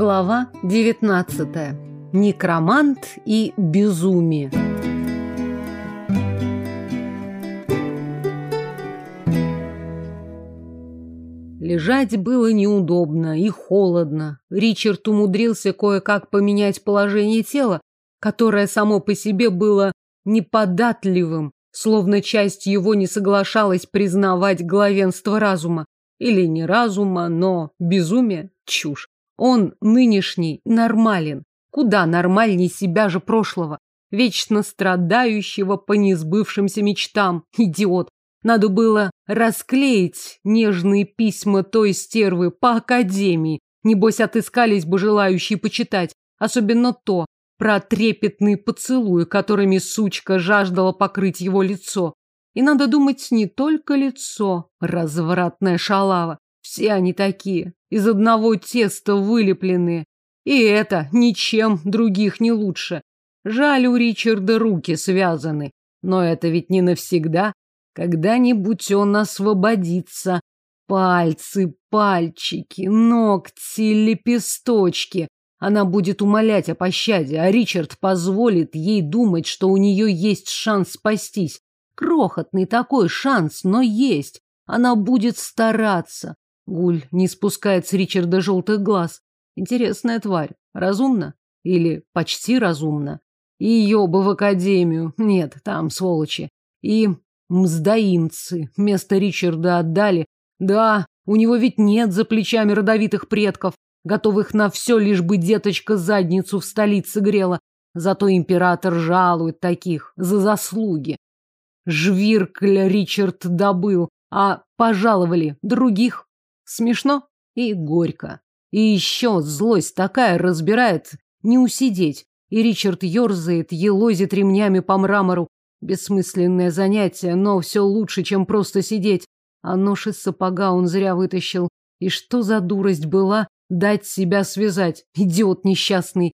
Глава 19. Некромант и безумие. Лежать было неудобно и холодно. Ричард умудрился кое-как поменять положение тела, которое само по себе было неподатливым, словно часть его не соглашалась признавать главенство разума. Или не разума, но безумие – чушь. Он нынешний нормален, куда нормальней себя же прошлого, вечно страдающего по несбывшимся мечтам. Идиот. Надо было расклеить нежные письма той стервы по академии. Небось, отыскались бы желающие почитать. Особенно то, про трепетные поцелуи, которыми сучка жаждала покрыть его лицо. И надо думать не только лицо, развратная шалава. Все они такие, из одного теста вылепленные. И это ничем других не лучше. Жаль, у Ричарда руки связаны. Но это ведь не навсегда. Когда-нибудь он освободится. Пальцы, пальчики, ногти, лепесточки. Она будет умолять о пощаде, а Ричард позволит ей думать, что у нее есть шанс спастись. Крохотный такой шанс, но есть. Она будет стараться. Гуль не спускает с Ричарда желтых глаз. Интересная тварь. Разумна? Или почти разумна? И ее бы в академию. Нет, там сволочи. И мздоимцы. Место Ричарда отдали. Да, у него ведь нет за плечами родовитых предков, готовых на все, лишь бы деточка задницу в столице грела. Зато император жалует таких за заслуги. Жвиркля Ричард добыл, а пожаловали других. Смешно и горько. И еще злость такая разбирает, не усидеть. И Ричард ерзает, елозит ремнями по мрамору. Бессмысленное занятие, но все лучше, чем просто сидеть. А нож из сапога он зря вытащил. И что за дурость была дать себя связать? Идиот несчастный.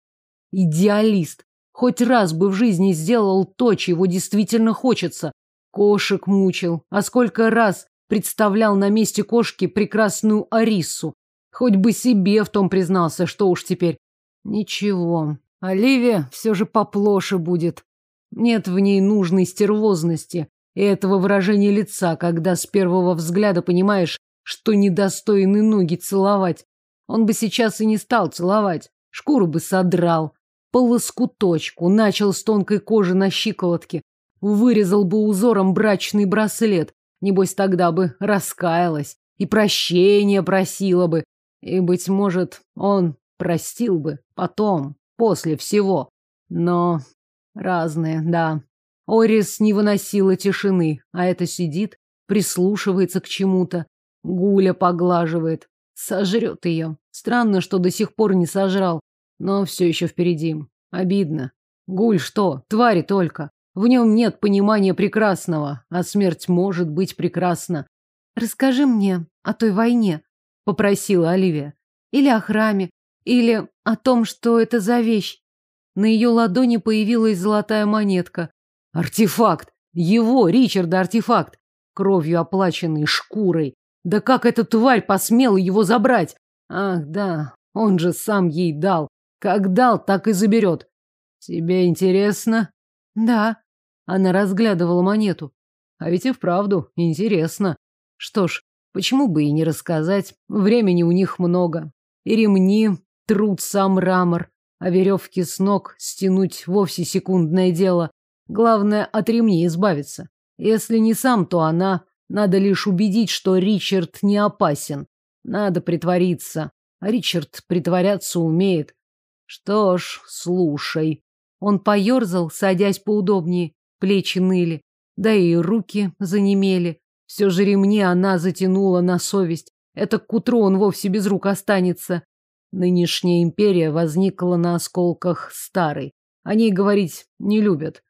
Идеалист. Хоть раз бы в жизни сделал то, чего действительно хочется. Кошек мучил. А сколько раз представлял на месте кошки прекрасную Арису. Хоть бы себе в том признался, что уж теперь. Ничего, Оливия все же поплоше будет. Нет в ней нужной стервозности и этого выражения лица, когда с первого взгляда понимаешь, что недостойны ноги целовать. Он бы сейчас и не стал целовать, шкуру бы содрал, по лоскуточку, начал с тонкой кожи на щиколотке, вырезал бы узором брачный браслет, Небось, тогда бы раскаялась и прощения просила бы. И, быть может, он простил бы потом, после всего. Но разные, да. Орис не выносила тишины, а это сидит, прислушивается к чему-то. Гуля поглаживает, сожрет ее. Странно, что до сих пор не сожрал, но все еще впереди. Обидно. Гуль что, твари только. В нем нет понимания прекрасного, а смерть может быть прекрасна. Расскажи мне о той войне, попросила Оливия. Или о храме, или о том, что это за вещь. На ее ладони появилась золотая монетка. Артефакт! Его, Ричарда, артефакт! Кровью оплаченный, шкурой. Да как эта тварь посмела его забрать? Ах, да, он же сам ей дал. Как дал, так и заберет. Тебе интересно? Да. Она разглядывала монету. А ведь и вправду интересно. Что ж, почему бы и не рассказать? Времени у них много. И ремни труд сам мрамор, а веревки с ног стянуть вовсе секундное дело. Главное, от ремней избавиться. Если не сам, то она. Надо лишь убедить, что Ричард не опасен. Надо притвориться. А Ричард притворяться умеет. Что ж, слушай. Он поерзал, садясь поудобнее. Плечи ныли, да и руки занемели. Все же ремни она затянула на совесть. Это к утру он вовсе без рук останется. Нынешняя империя возникла на осколках старой. О ней говорить не любят.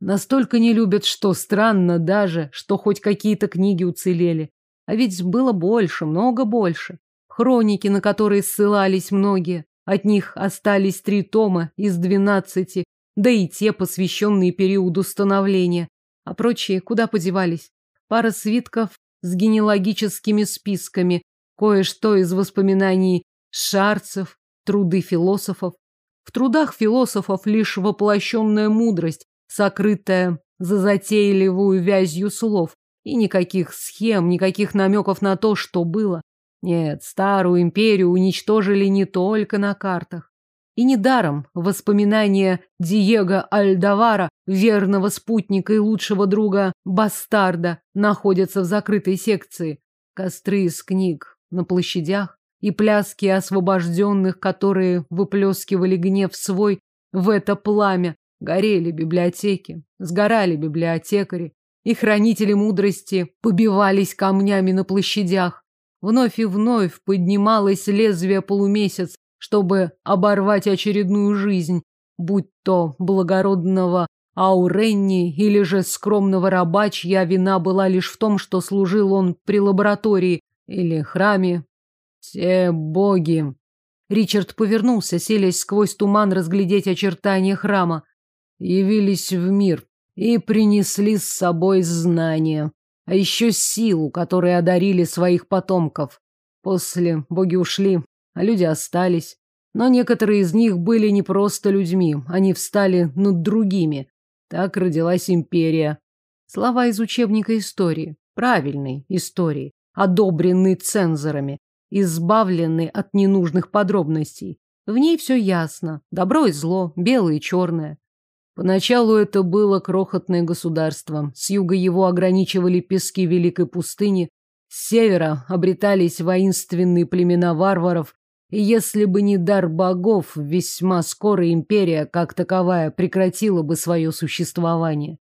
Настолько не любят, что странно даже, что хоть какие-то книги уцелели. А ведь было больше, много больше. Хроники, на которые ссылались многие. От них остались три тома из двенадцати, да и те, посвященные периоду становления, а прочие куда подевались? Пара свитков с генеалогическими списками, кое-что из воспоминаний шарцев, труды философов. В трудах философов лишь воплощенная мудрость, сокрытая за затейливую вязью слов, и никаких схем, никаких намеков на то, что было. Нет, старую империю уничтожили не только на картах. И недаром воспоминания Диего Альдавара, верного спутника и лучшего друга Бастарда, находятся в закрытой секции. Костры из книг на площадях и пляски освобожденных, которые выплескивали гнев свой в это пламя, горели библиотеки, сгорали библиотекари, и хранители мудрости побивались камнями на площадях. Вновь и вновь поднималось лезвие полумесяц, чтобы оборвать очередную жизнь, будь то благородного Ауренни или же скромного раба, чья вина была лишь в том, что служил он при лаборатории или храме. Те боги. Ричард повернулся, селясь сквозь туман разглядеть очертания храма. Явились в мир и принесли с собой знания, а еще силу, которой одарили своих потомков. После боги ушли, а люди остались. Но некоторые из них были не просто людьми, они встали над другими. Так родилась империя. Слова из учебника истории, правильной истории, одобренной цензорами, избавленной от ненужных подробностей. В ней все ясно, добро и зло, белое и черное. Поначалу это было крохотное государство. С юга его ограничивали пески Великой пустыни, с севера обретались воинственные племена варваров, если бы не дар богов, весьма скоро империя, как таковая, прекратила бы свое существование.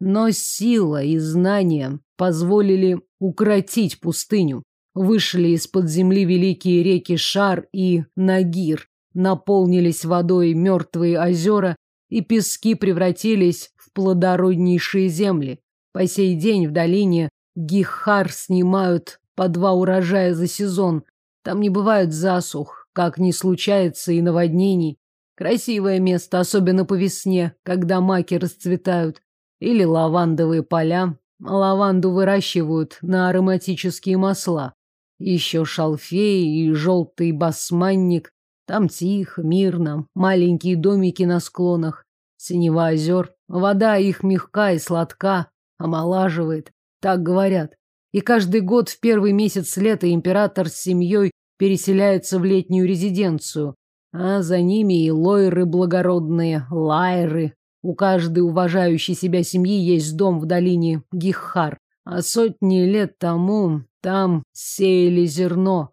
Но сила и знания позволили укротить пустыню. Вышли из-под земли великие реки Шар и Нагир, наполнились водой мертвые озера, и пески превратились в плодороднейшие земли. По сей день в долине Гихар снимают по два урожая за сезон, там не бывает засух, как не случается и наводнений. Красивое место, особенно по весне, когда маки расцветают. Или лавандовые поля. Лаванду выращивают на ароматические масла. Еще шалфей и желтый басманник. Там тихо, мирно, маленькие домики на склонах, синева озер. Вода их мягка и сладка, омолаживает, так говорят. И каждый год в первый месяц лета император с семьей переселяется в летнюю резиденцию, а за ними и лойры благородные, лайры. У каждой уважающей себя семьи есть дом в долине Гихар, а сотни лет тому там сеяли зерно.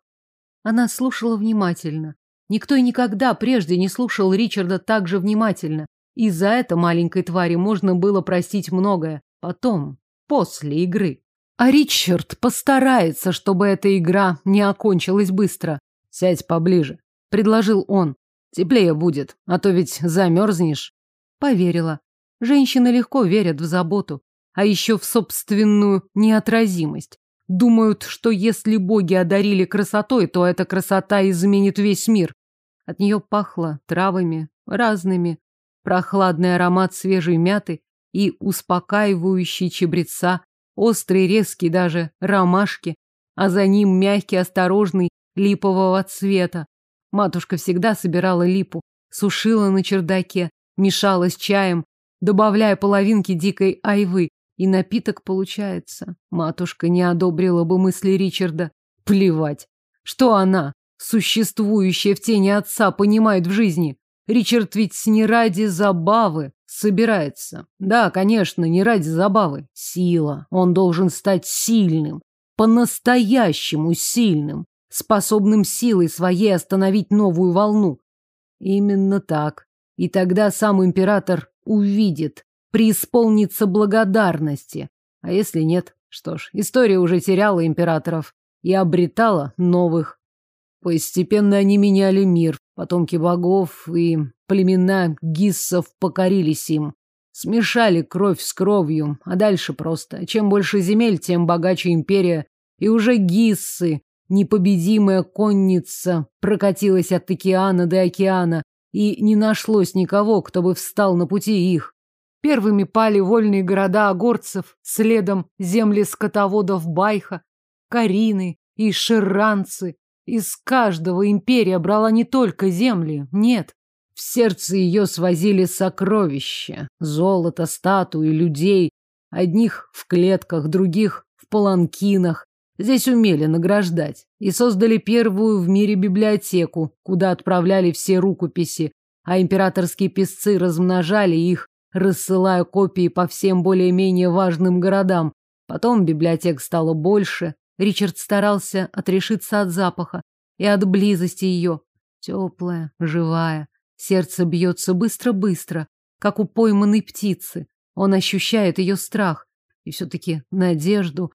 Она слушала внимательно. Никто и никогда прежде не слушал Ричарда так же внимательно. И за это маленькой твари можно было простить многое. Потом, после игры. А Ричард постарается, чтобы эта игра не окончилась быстро. Сядь поближе, предложил он. Теплее будет, а то ведь замерзнешь. Поверила. Женщины легко верят в заботу, а еще в собственную неотразимость. Думают, что если боги одарили красотой, то эта красота изменит весь мир. От нее пахло травами, разными, прохладный аромат свежей мяты и успокаивающий чебреца, острый, резкий даже, ромашки, а за ним мягкий, осторожный, липового цвета. Матушка всегда собирала липу, сушила на чердаке, мешала с чаем, добавляя половинки дикой айвы, и напиток получается. Матушка не одобрила бы мысли Ричарда. Плевать. Что она, существующая в тени отца, понимает в жизни? Ричард ведь не ради забавы собирается. Да, конечно, не ради забавы. Сила. Он должен стать сильным. По-настоящему сильным. Способным силой своей остановить новую волну. Именно так. И тогда сам император увидит, преисполнится благодарности. А если нет, что ж, история уже теряла императоров и обретала новых. Постепенно они меняли мир, Потомки богов и племена гиссов покорились им. Смешали кровь с кровью, а дальше просто. Чем больше земель, тем богаче империя. И уже гиссы, непобедимая конница, прокатилась от океана до океана, и не нашлось никого, кто бы встал на пути их. Первыми пали вольные города огорцев, следом земли скотоводов Байха, Карины и Шерранцы, Из каждого империя брала не только земли, нет. В сердце ее свозили сокровища, золото, статуи, людей. Одних в клетках, других в паланкинах. Здесь умели награждать. И создали первую в мире библиотеку, куда отправляли все рукописи, а императорские писцы размножали их, рассылая копии по всем более-менее важным городам. Потом библиотек стало больше. Ричард старался отрешиться от запаха и от близости ее. Теплая, живая. Сердце бьется быстро-быстро, как у пойманной птицы. Он ощущает ее страх и все-таки надежду.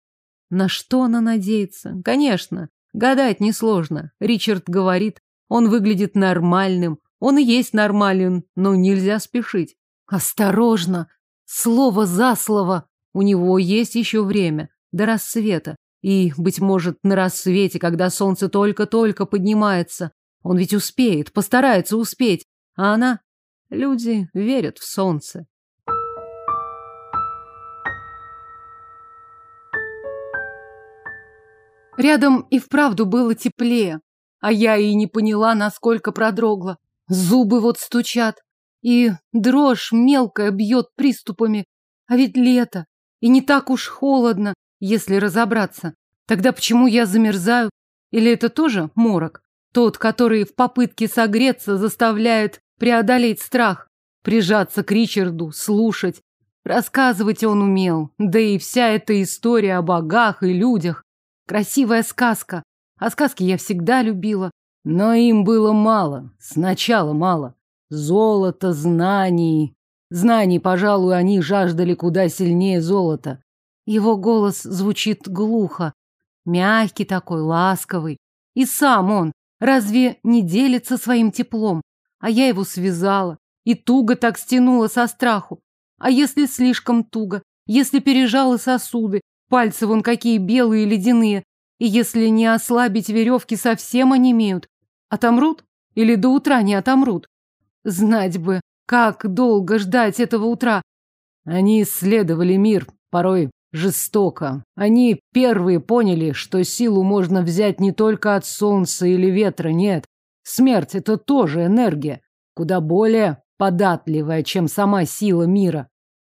На что она надеется? Конечно, гадать несложно. Ричард говорит, он выглядит нормальным. Он и есть нормален, но нельзя спешить. Осторожно! Слово за слово! У него есть еще время, до рассвета. И, быть может, на рассвете, когда солнце только-только поднимается. Он ведь успеет, постарается успеть. А она... Люди верят в солнце. Рядом и вправду было теплее, а я и не поняла, насколько продрогла. Зубы вот стучат, и дрожь мелкая бьет приступами. А ведь лето, и не так уж холодно, если разобраться. Тогда почему я замерзаю? Или это тоже морок? Тот, который в попытке согреться заставляет преодолеть страх, прижаться к Ричарду, слушать. Рассказывать он умел, да и вся эта история о богах и людях. Красивая сказка. А сказки я всегда любила. Но им было мало, сначала мало. Золото, знаний, Знаний, пожалуй, они жаждали куда сильнее золота. Его голос звучит глухо, мягкий такой, ласковый. И сам он разве не делится своим теплом? А я его связала и туго так стянула со страху. А если слишком туго? Если пережала сосуды, пальцы вон какие белые ледяные, и если не ослабить веревки, совсем онемеют. Отомрут? Или до утра не отомрут? Знать бы, как долго ждать этого утра? Они исследовали мир, порой жестоко. Они первые поняли, что силу можно взять не только от солнца или ветра, нет. Смерть — это тоже энергия, куда более податливая, чем сама сила мира.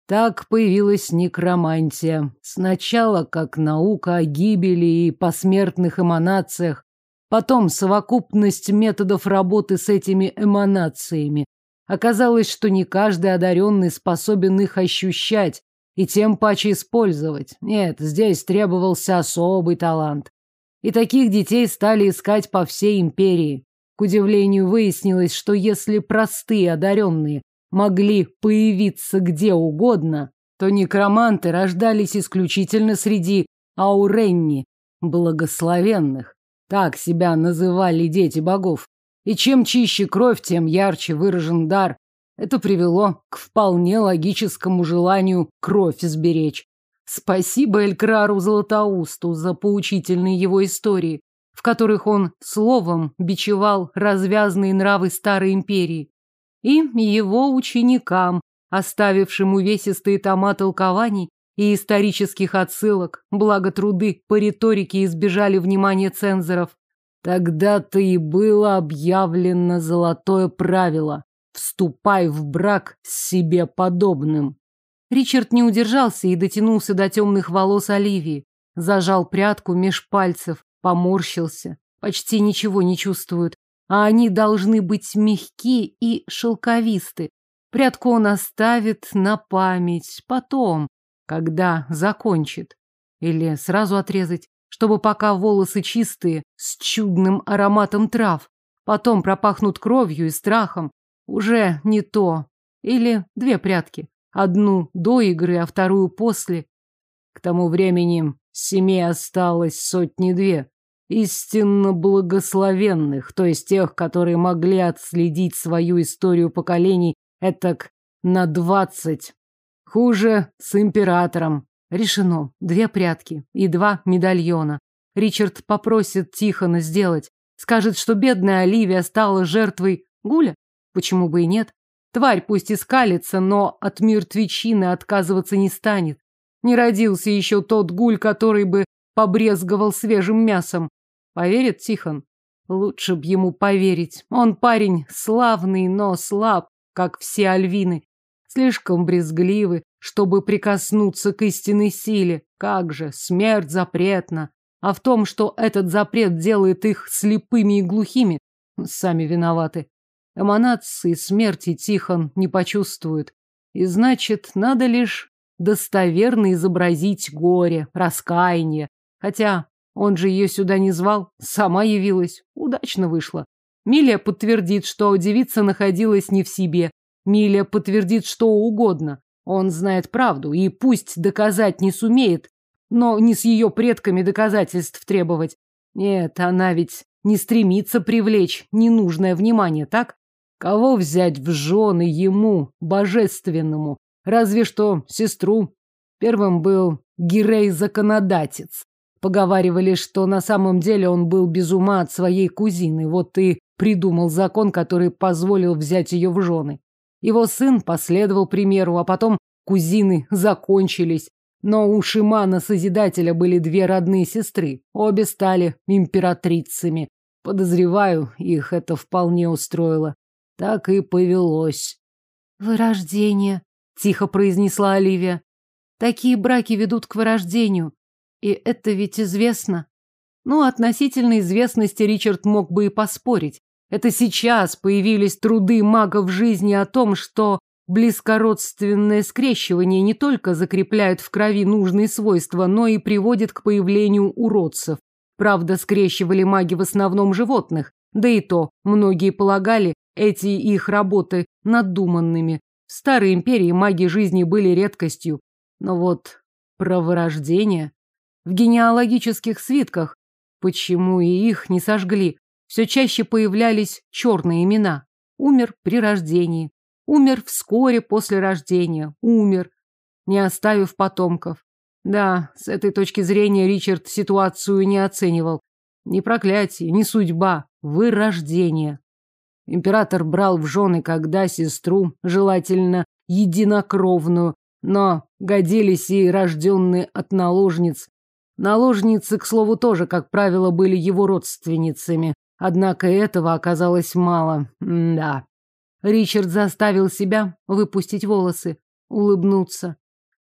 Так появилась некромантия. Сначала как наука о гибели и посмертных эманациях, потом совокупность методов работы с этими эманациями, Оказалось, что не каждый одаренный способен их ощущать и тем паче использовать. Нет, здесь требовался особый талант. И таких детей стали искать по всей империи. К удивлению выяснилось, что если простые одаренные могли появиться где угодно, то некроманты рождались исключительно среди ауренни, благословенных. Так себя называли дети богов. И чем чище кровь, тем ярче выражен дар. Это привело к вполне логическому желанию кровь сберечь. Спасибо Элькрару Златоусту за поучительные его истории, в которых он словом бичевал развязные нравы старой империи. И его ученикам, оставившим увесистые тома толкований и исторических отсылок, благо труды по риторике избежали внимания цензоров. Тогда-то и было объявлено золотое правило «Вступай в брак с себе подобным». Ричард не удержался и дотянулся до темных волос Оливии. Зажал прядку меж пальцев, поморщился. Почти ничего не чувствуют, а они должны быть мягки и шелковисты. Прядку он оставит на память потом, когда закончит. Или сразу отрезать чтобы пока волосы чистые, с чудным ароматом трав, потом пропахнут кровью и страхом, уже не то. Или две прятки. Одну до игры, а вторую после. К тому времени семей осталось сотни-две. Истинно благословенных, то есть тех, которые могли отследить свою историю поколений этак на двадцать. Хуже с императором. Решено. Две прятки и два медальона. Ричард попросит Тихона сделать. Скажет, что бедная Оливия стала жертвой Гуля. Почему бы и нет? Тварь пусть и скалится, но от мертвечины отказываться не станет. Не родился еще тот гуль, который бы побрезговал свежим мясом. Поверит Тихон? Лучше б ему поверить. Он парень славный, но слаб, как все альвины. Слишком брезгливы, чтобы прикоснуться к истинной силе. Как же, смерть запретна. А в том, что этот запрет делает их слепыми и глухими, сами виноваты. Эманации смерти Тихон не почувствует. И значит, надо лишь достоверно изобразить горе, раскаяние. Хотя он же ее сюда не звал, сама явилась. Удачно вышло. Милия подтвердит, что девица находилась не в себе. Милия подтвердит что угодно. Он знает правду, и пусть доказать не сумеет, но не с ее предками доказательств требовать. Нет, она ведь не стремится привлечь ненужное внимание, так? Кого взять в жены ему, божественному? Разве что сестру. Первым был Гирей-законодатец. Поговаривали, что на самом деле он был без ума от своей кузины, вот и придумал закон, который позволил взять ее в жены. Его сын последовал примеру, а потом кузины закончились. Но у Шимана-созидателя были две родные сестры. Обе стали императрицами. Подозреваю, их это вполне устроило. Так и повелось. «Вырождение», — тихо произнесла Оливия. «Такие браки ведут к вырождению. И это ведь известно». Ну, относительно известности Ричард мог бы и поспорить. Это сейчас появились труды магов жизни о том, что близкородственное скрещивание не только закрепляет в крови нужные свойства, но и приводит к появлению уродцев. Правда, скрещивали маги в основном животных, да и то, многие полагали, эти их работы надуманными. В старой империи маги жизни были редкостью. Но вот про вырождение... В генеалогических свитках, почему и их не сожгли, все чаще появлялись черные имена. Умер при рождении, умер вскоре после рождения, умер, не оставив потомков. Да, с этой точки зрения Ричард ситуацию не оценивал. Ни проклятие, ни судьба, вырождение. Император брал в жены когда сестру, желательно единокровную, но годились и рожденные от наложниц. Наложницы, к слову, тоже, как правило, были его родственницами. Однако этого оказалось мало. М да. Ричард заставил себя выпустить волосы, улыбнуться.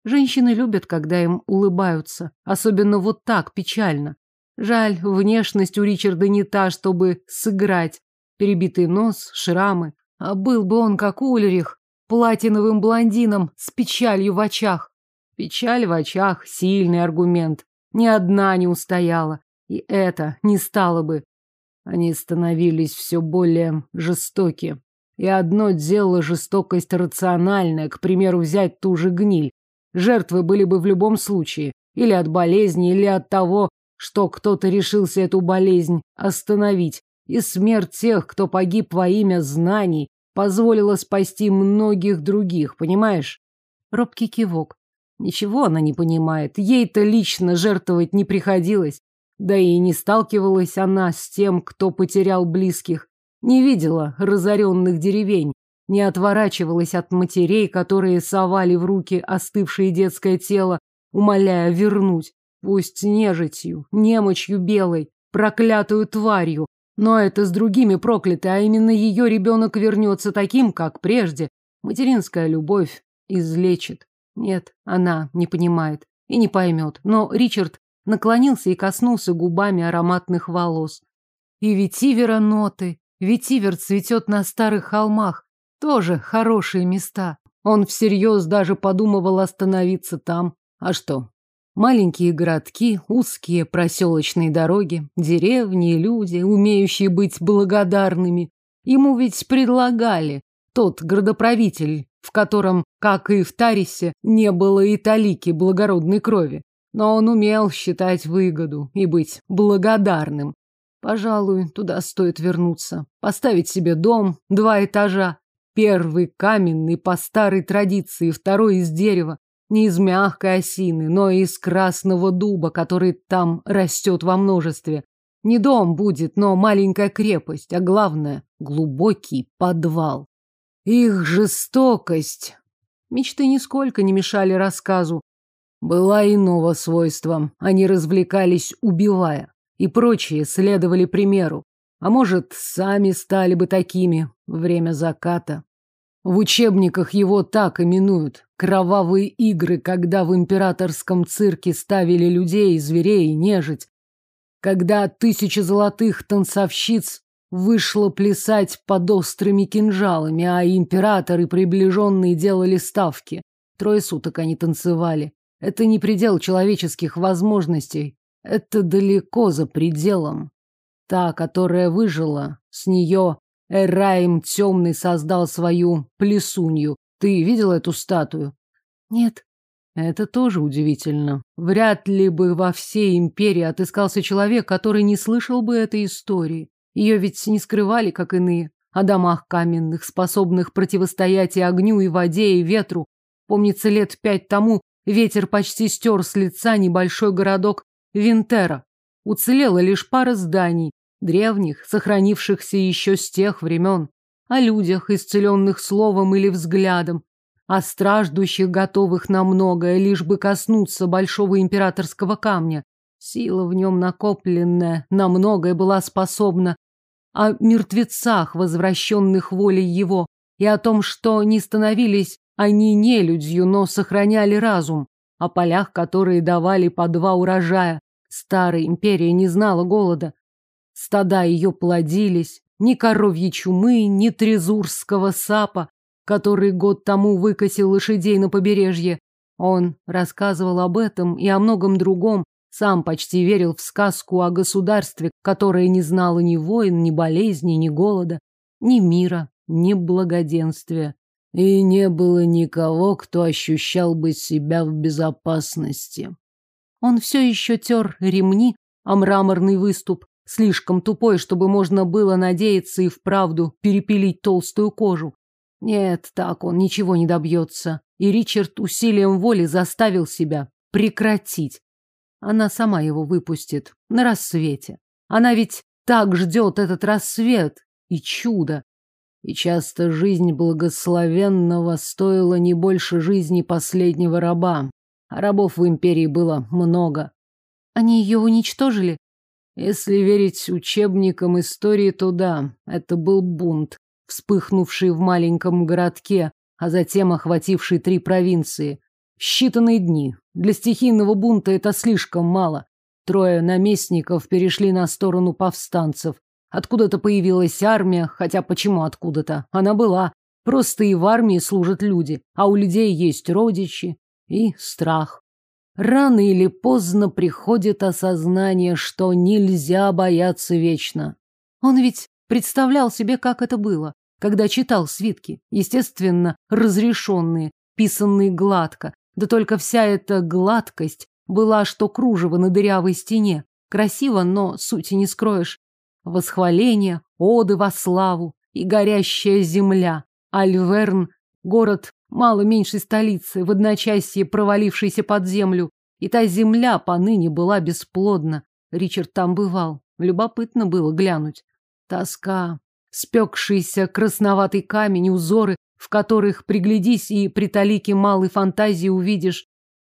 Женщины любят, когда им улыбаются, особенно вот так, печально. Жаль, внешность у Ричарда не та, чтобы сыграть. Перебитый нос, шрамы. А был бы он, как Ульрих, платиновым блондином с печалью в очах. Печаль в очах — сильный аргумент. Ни одна не устояла. И это не стало бы. Они становились все более жестоки. И одно дело жестокость рациональная, к примеру, взять ту же гниль. Жертвы были бы в любом случае. Или от болезни, или от того, что кто-то решился эту болезнь остановить и смерть тех, кто погиб во имя знаний, позволила спасти многих других, понимаешь? Робкий кивок. Ничего она не понимает, ей-то лично жертвовать не приходилось. Да и не сталкивалась она с тем, кто потерял близких. Не видела разоренных деревень, не отворачивалась от матерей, которые совали в руки остывшее детское тело, умоляя вернуть, пусть нежитью, немочью белой, проклятую тварью, но это с другими прокляты, а именно ее ребенок вернется таким, как прежде. Материнская любовь излечит. Нет, она не понимает и не поймет. Но Ричард наклонился и коснулся губами ароматных волос. И ветивера ноты. Ветивер цветет на старых холмах. Тоже хорошие места. Он всерьез даже подумывал остановиться там. А что, Маленькие городки, узкие проселочные дороги, деревни и люди, умеющие быть благодарными. Ему ведь предлагали тот градоправитель, в котором, как и в Тарисе, не было и талики благородной крови. Но он умел считать выгоду и быть благодарным. Пожалуй, туда стоит вернуться. Поставить себе дом, два этажа. Первый каменный по старой традиции, второй из дерева. Не из мягкой осины, но из красного дуба, который там растет во множестве. Не дом будет, но маленькая крепость, а главное — глубокий подвал. Их жестокость. Мечты нисколько не мешали рассказу. Была иного свойства. Они развлекались, убивая. И прочие следовали примеру. А может, сами стали бы такими. Время заката. В учебниках его так именуют. Кровавые игры, когда в императорском цирке ставили людей, зверей, нежить. Когда тысячи золотых танцовщиц вышло плясать под острыми кинжалами, а император и приближенные делали ставки. Трое суток они танцевали. Это не предел человеческих возможностей. Это далеко за пределом. Та, которая выжила, с нее Эраим Темный создал свою плесунью. Ты видел эту статую? Нет. Это тоже удивительно. Вряд ли бы во всей империи отыскался человек, который не слышал бы этой истории. Ее ведь не скрывали, как иные, о домах каменных, способных противостоять и огню, и воде, и ветру. Помнится, лет пять тому ветер почти стер с лица небольшой городок Винтера. Уцелела лишь пара зданий, древних, сохранившихся еще с тех времен. О людях, исцеленных словом или взглядом, о страждущих, готовых на многое, лишь бы коснуться большого императорского камня. Сила в нем накопленная на многое была способна о мертвецах, возвращенных волей его, и о том, что не становились они нелюдью, но сохраняли разум, о полях, которые давали по два урожая. Старая империя не знала голода. Стада ее плодились, ни коровьей чумы, ни трезурского сапа, который год тому выкосил лошадей на побережье. Он рассказывал об этом и о многом другом, сам почти верил в сказку о государстве, которое не знало ни войн, ни болезней, ни голода, ни мира, ни благоденствия. И не было никого, кто ощущал бы себя в безопасности. Он все еще тер ремни, а мраморный выступ, слишком тупой, чтобы можно было надеяться и вправду перепилить толстую кожу. Нет, так он ничего не добьется. И Ричард усилием воли заставил себя прекратить. Она сама его выпустит на рассвете. Она ведь так ждет этот рассвет и чудо. И часто жизнь благословенного стоила не больше жизни последнего раба. А рабов в империи было много. Они ее уничтожили? Если верить учебникам истории, то да, это был бунт, вспыхнувший в маленьком городке, а затем охвативший три провинции. Считанные дни. Для стихийного бунта это слишком мало. Трое наместников перешли на сторону повстанцев. Откуда-то появилась армия, хотя почему откуда-то? Она была. Просто и в армии служат люди, а у людей есть родичи и страх. Рано или поздно приходит осознание, что нельзя бояться вечно. Он ведь представлял себе, как это было, когда читал свитки, естественно, разрешенные, писанные гладко, да только вся эта гладкость была, что кружево на дырявой стене. Красиво, но сути не скроешь. Восхваление, оды во славу и горящая земля. Альверн — город мало меньшей столицы, в одночасье провалившийся под землю. И та земля поныне была бесплодна. Ричард там бывал. Любопытно было глянуть. Тоска, спекшийся красноватый камень, узоры, в которых приглядись и при талике малой фантазии увидишь,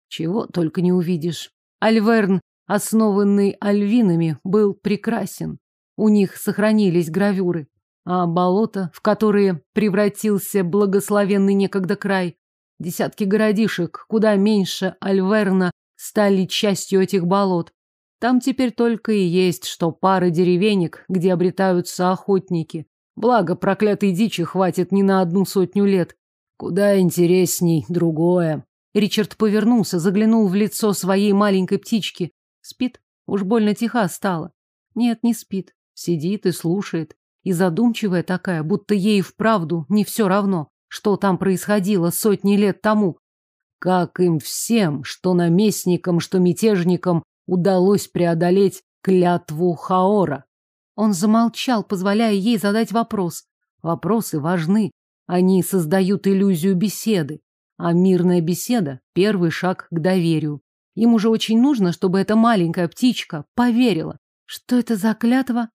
чего только не увидишь. Альверн, основанный альвинами, был прекрасен. У них сохранились гравюры. А болото, в которые превратился благословенный некогда край, десятки городишек, куда меньше Альверна, стали частью этих болот. Там теперь только и есть, что пары деревенек, где обретаются охотники. Благо, проклятой дичи хватит не на одну сотню лет. Куда интересней другое. Ричард повернулся, заглянул в лицо своей маленькой птички. Спит? Уж больно тиха стала. Нет, не спит. Сидит и слушает. И задумчивая такая, будто ей вправду не все равно, что там происходило сотни лет тому. Как им всем, что наместникам, что мятежникам, удалось преодолеть клятву Хаора. Он замолчал, позволяя ей задать вопрос. Вопросы важны. Они создают иллюзию беседы. А мирная беседа – первый шаг к доверию. Им уже очень нужно, чтобы эта маленькая птичка поверила. Что это за клятва?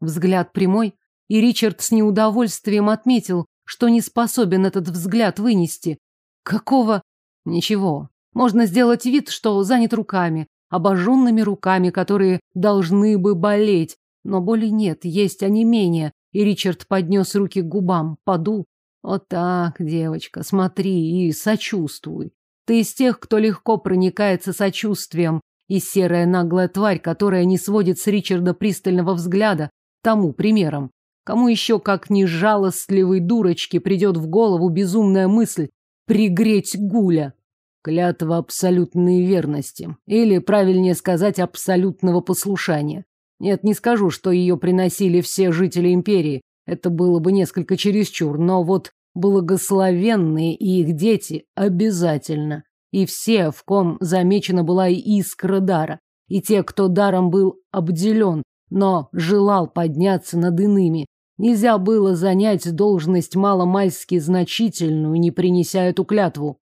Взгляд прямой. И Ричард с неудовольствием отметил, что не способен этот взгляд вынести. Какого? Ничего. Можно сделать вид, что занят руками, обожженными руками, которые должны бы болеть, Но боли нет, есть онемение. И Ричард поднес руки к губам, подул. Вот так, девочка, смотри и сочувствуй. Ты из тех, кто легко проникается сочувствием, и серая наглая тварь, которая не сводит с Ричарда пристального взгляда, тому примером. Кому еще, как не жалостливой дурочке, придет в голову безумная мысль пригреть гуля? Клятва абсолютной верности. Или, правильнее сказать, абсолютного послушания. Нет, не скажу, что ее приносили все жители империи. Это было бы несколько чересчур, но вот благословенные и их дети обязательно. И все, в ком замечена была и искра дара. И те, кто даром был обделен, но желал подняться над иными. Нельзя было занять должность маломальски значительную, не принеся эту клятву.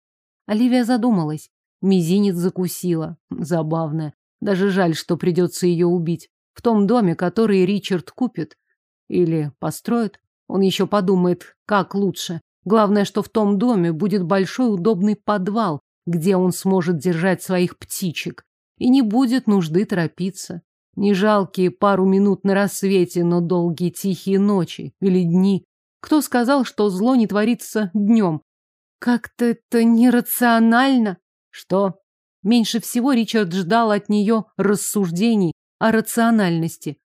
Оливия задумалась. Мизинец закусила. Забавно. Даже жаль, что придется ее убить. В том доме, который Ричард купит. Или построит. Он еще подумает, как лучше. Главное, что в том доме будет большой удобный подвал, где он сможет держать своих птичек. И не будет нужды торопиться. Не жалкие пару минут на рассвете, но долгие тихие ночи или дни. Кто сказал, что зло не творится днем? Как-то это нерационально. Что? Меньше всего Ричард ждал от нее рассуждений о рациональности.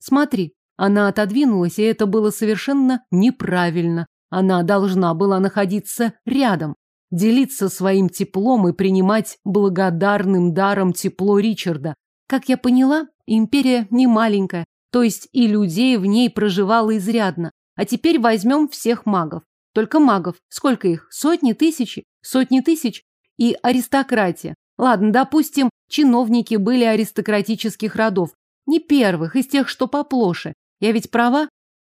Смотри, она отодвинулась, и это было совершенно неправильно. Она должна была находиться рядом, делиться своим теплом и принимать благодарным даром тепло Ричарда. Как я поняла, империя не маленькая, то есть и людей в ней проживало изрядно. А теперь возьмем всех магов. Только магов. Сколько их? Сотни, тысячи? Сотни тысяч? И аристократия. Ладно, допустим, чиновники были аристократических родов. Не первых, из тех, что поплоше. Я ведь права?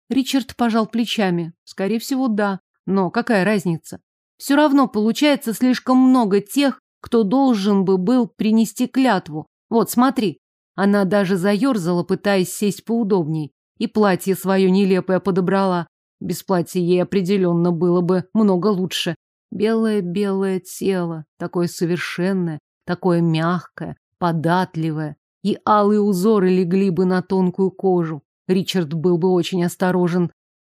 Ричард пожал плечами. Скорее всего, да. Но какая разница? Все равно получается слишком много тех, кто должен бы был принести клятву. Вот, смотри. Она даже заерзала, пытаясь сесть поудобней. И платье свое нелепое подобрала. Без платья ей определенно было бы много лучше. Белое-белое тело, такое совершенное, такое мягкое, податливое. И алые узоры легли бы на тонкую кожу. Ричард был бы очень осторожен.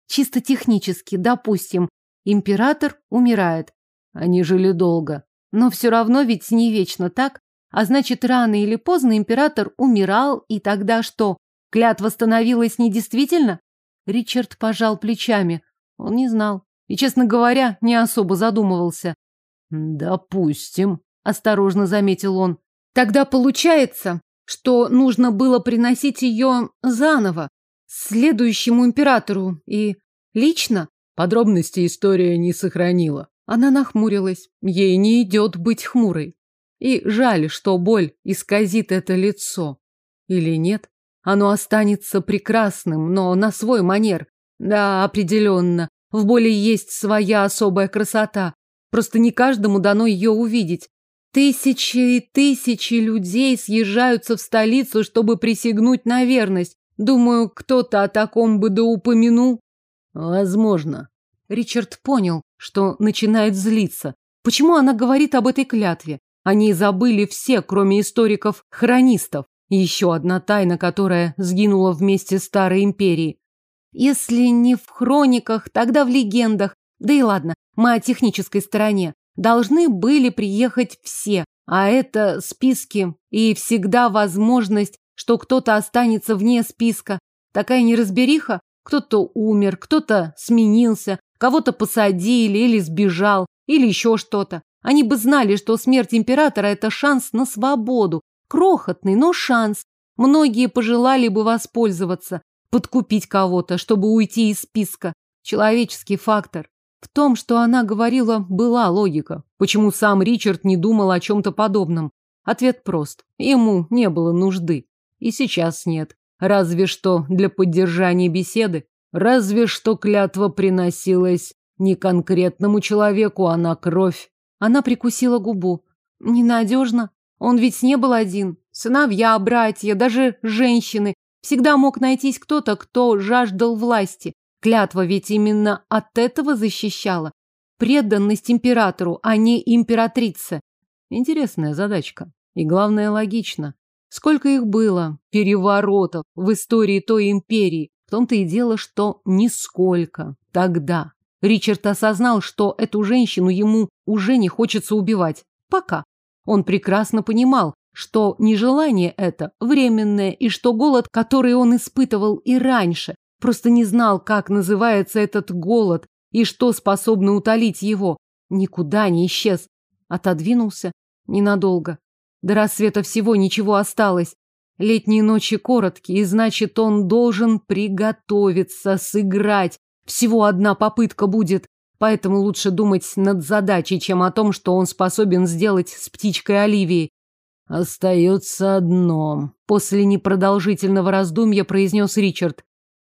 Чисто технически, допустим, император умирает. Они жили долго. Но все равно ведь не вечно так. А значит, рано или поздно император умирал, и тогда что? Клятва становилась недействительна? Ричард пожал плечами. Он не знал. И, честно говоря, не особо задумывался. «Допустим», — осторожно заметил он. «Тогда получается, что нужно было приносить ее заново, следующему императору, и лично?» Подробности история не сохранила. Она нахмурилась. Ей не идет быть хмурой. И жаль, что боль исказит это лицо. Или нет? Оно останется прекрасным, но на свой манер. Да, определенно. В боли есть своя особая красота. Просто не каждому дано ее увидеть. Тысячи и тысячи людей съезжаются в столицу, чтобы присягнуть на верность. Думаю, кто-то о таком бы да упомянул. Возможно. Ричард понял, что начинает злиться. Почему она говорит об этой клятве? Они забыли все, кроме историков-хронистов. Еще одна тайна, которая сгинула вместе старой империи. Если не в хрониках, тогда в легендах. Да и ладно, мы о технической стороне. Должны были приехать все, а это списки и всегда возможность, что кто-то останется вне списка. Такая неразбериха. Кто-то умер, кто-то сменился, кого-то посадили или сбежал, или еще что-то. Они бы знали, что смерть императора – это шанс на свободу, Крохотный, но шанс. Многие пожелали бы воспользоваться, подкупить кого-то, чтобы уйти из списка. Человеческий фактор. В том, что она говорила, была логика. Почему сам Ричард не думал о чем-то подобном? Ответ прост. Ему не было нужды. И сейчас нет. Разве что для поддержания беседы. Разве что клятва приносилась не конкретному человеку, а на кровь. Она прикусила губу. Ненадежно. Он ведь не был один. Сыновья, братья, даже женщины. Всегда мог найтись кто-то, кто жаждал власти. Клятва ведь именно от этого защищала. Преданность императору, а не императрице. Интересная задачка. И главное, логично. Сколько их было, переворотов в истории той империи. В том-то и дело, что нисколько. Тогда Ричард осознал, что эту женщину ему уже не хочется убивать. Пока. Он прекрасно понимал, что нежелание это временное, и что голод, который он испытывал и раньше, просто не знал, как называется этот голод и что способно утолить его, никуда не исчез. Отодвинулся ненадолго. До рассвета всего ничего осталось. Летние ночи короткие, и значит, он должен приготовиться, сыграть. Всего одна попытка будет, поэтому лучше думать над задачей, чем о том, что он способен сделать с птичкой Оливией. Остается одно. После непродолжительного раздумья произнес Ричард.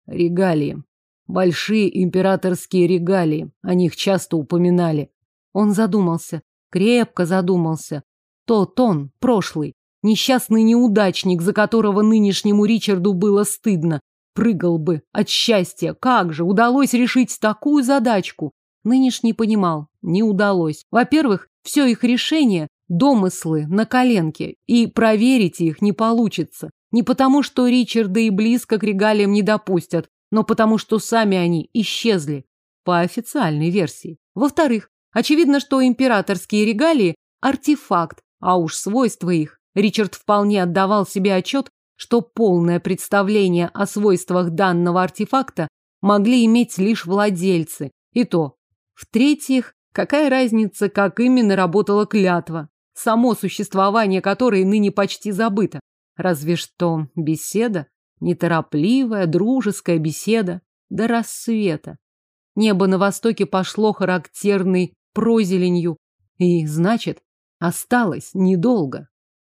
Регалии. Большие императорские регалии. О них часто упоминали. Он задумался. Крепко задумался. Тот он, прошлый. Несчастный неудачник, за которого нынешнему Ричарду было стыдно. Прыгал бы от счастья. Как же удалось решить такую задачку? Нынешний понимал. Не удалось. Во-первых, все их решение домыслы на коленке, и проверить их не получится. Не потому, что Ричарда и близко к регалиям не допустят, но потому, что сами они исчезли, по официальной версии. Во-вторых, очевидно, что императорские регалии – артефакт, а уж свойства их. Ричард вполне отдавал себе отчет, что полное представление о свойствах данного артефакта могли иметь лишь владельцы. И то. В-третьих, какая разница, как именно работала клятва? само существование которой ныне почти забыто. Разве что беседа, неторопливая, дружеская беседа до рассвета. Небо на востоке пошло характерной прозеленью, и, значит, осталось недолго.